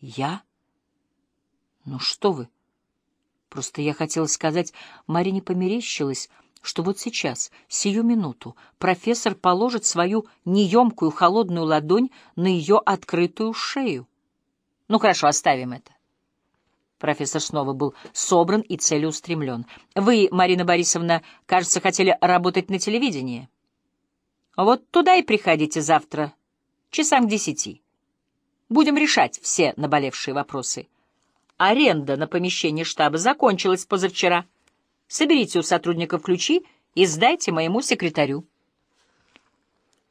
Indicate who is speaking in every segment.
Speaker 1: Я? Ну что вы? Просто я хотела сказать, Марине померещилась, что вот сейчас, сию минуту, профессор положит свою неемкую холодную ладонь на ее открытую шею. Ну хорошо, оставим это. Профессор снова был собран и целеустремлен. Вы, Марина Борисовна, кажется, хотели работать на телевидении. Вот туда и приходите завтра, часам к десяти. Будем решать все наболевшие вопросы. Аренда на помещение штаба закончилась позавчера. Соберите у сотрудников ключи и сдайте моему секретарю.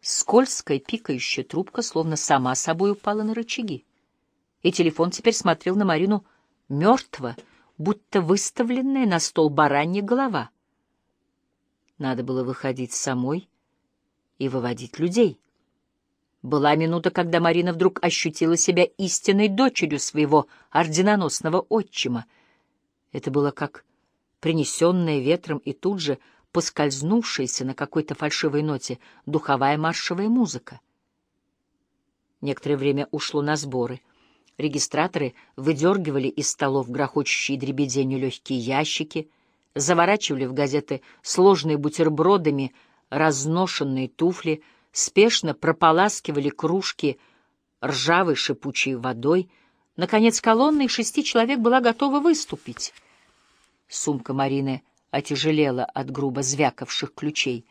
Speaker 1: Скользкая пикающая трубка словно сама собой упала на рычаги. И телефон теперь смотрел на Марину мертво, будто выставленная на стол баранья голова. Надо было выходить самой и выводить людей. Была минута, когда Марина вдруг ощутила себя истинной дочерью своего орденоносного отчима. Это было как принесенная ветром и тут же поскользнувшаяся на какой-то фальшивой ноте духовая маршевая музыка. Некоторое время ушло на сборы. Регистраторы выдергивали из столов грохочущие дребеденью легкие ящики, заворачивали в газеты сложные бутербродами разношенные туфли — спешно прополаскивали кружки ржавой шипучей водой. Наконец колонна из шести человек была готова выступить. Сумка Марины отяжелела от грубо звякавших ключей,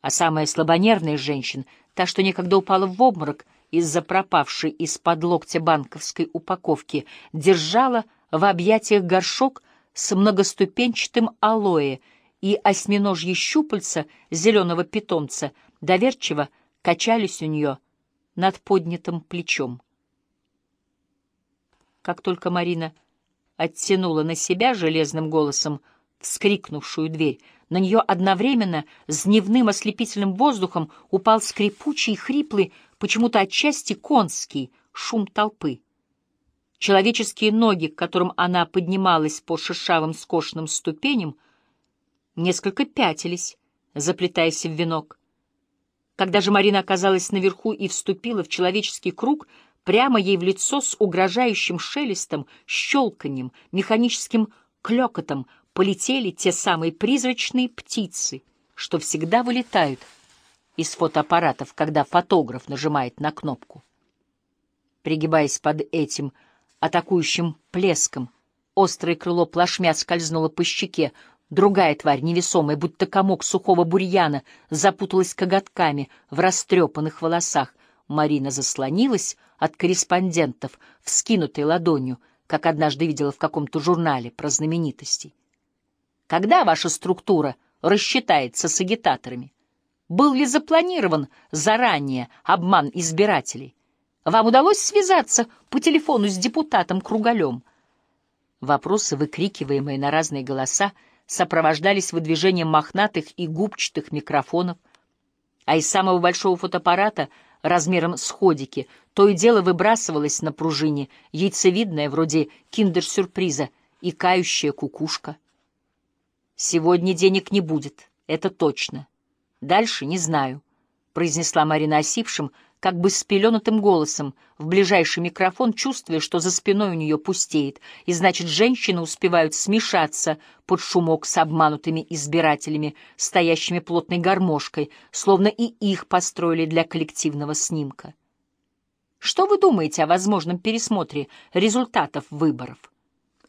Speaker 1: а самая слабонервная из женщин, та, что некогда упала в обморок из-за пропавшей из-под локтя банковской упаковки, держала в объятиях горшок с многоступенчатым алоэ и осьминожье щупальца зеленого питомца — доверчиво качались у нее над поднятым плечом. Как только Марина оттянула на себя железным голосом вскрикнувшую дверь, на нее одновременно с дневным ослепительным воздухом упал скрипучий, хриплый, почему-то отчасти конский шум толпы. Человеческие ноги, к которым она поднималась по шершавым скошенным ступеням, несколько пятились, заплетаясь в венок. Когда же Марина оказалась наверху и вступила в человеческий круг, прямо ей в лицо с угрожающим шелестом, щелканьем, механическим клёкотом полетели те самые призрачные птицы, что всегда вылетают из фотоаппаратов, когда фотограф нажимает на кнопку. Пригибаясь под этим атакующим плеском, острое крыло плашмя скользнуло по щеке, Другая тварь, невесомая, будто комок сухого бурьяна, запуталась коготками в растрепанных волосах. Марина заслонилась от корреспондентов, вскинутой ладонью, как однажды видела в каком-то журнале про знаменитостей. Когда ваша структура рассчитается с агитаторами? Был ли запланирован заранее обман избирателей? Вам удалось связаться по телефону с депутатом Кругалем? Вопросы, выкрикиваемые на разные голоса, — сопровождались выдвижением мохнатых и губчатых микрофонов, а из самого большого фотоаппарата размером с ходики то и дело выбрасывалась на пружине яйцевидная, вроде киндер-сюрприза, и кающая кукушка. «Сегодня денег не будет, это точно. Дальше не знаю», — произнесла Марина осипшим, как бы спеленутым голосом в ближайший микрофон, чувствуя, что за спиной у нее пустеет, и значит, женщины успевают смешаться под шумок с обманутыми избирателями, стоящими плотной гармошкой, словно и их построили для коллективного снимка. Что вы думаете о возможном пересмотре результатов выборов?